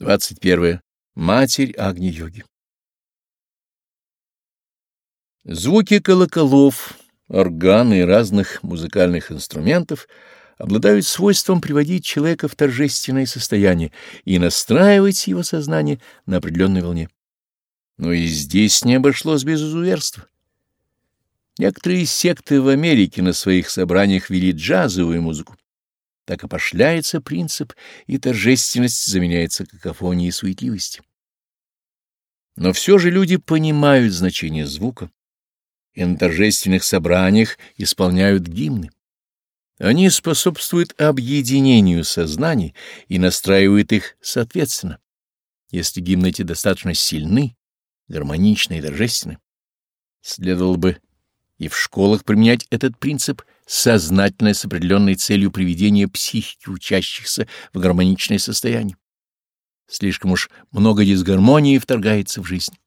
21. Матерь Агни-йоги Звуки колоколов, органы и разных музыкальных инструментов обладают свойством приводить человека в торжественное состояние и настраивать его сознание на определенной волне. Но и здесь не обошлось без изуверства. Некоторые секты в Америке на своих собраниях вели джазовую музыку. Так опошляется принцип, и торжественность заменяется какофонией и суетливостью. Но все же люди понимают значение звука и на торжественных собраниях исполняют гимны. Они способствуют объединению сознаний и настраивают их соответственно. Если гимны эти достаточно сильны, гармоничны и торжественны, следовало бы и в школах применять этот принцип сознательно с определенной целью приведения психики учащихся в гармоничное состояние. Слишком уж много дисгармонии вторгается в жизнь.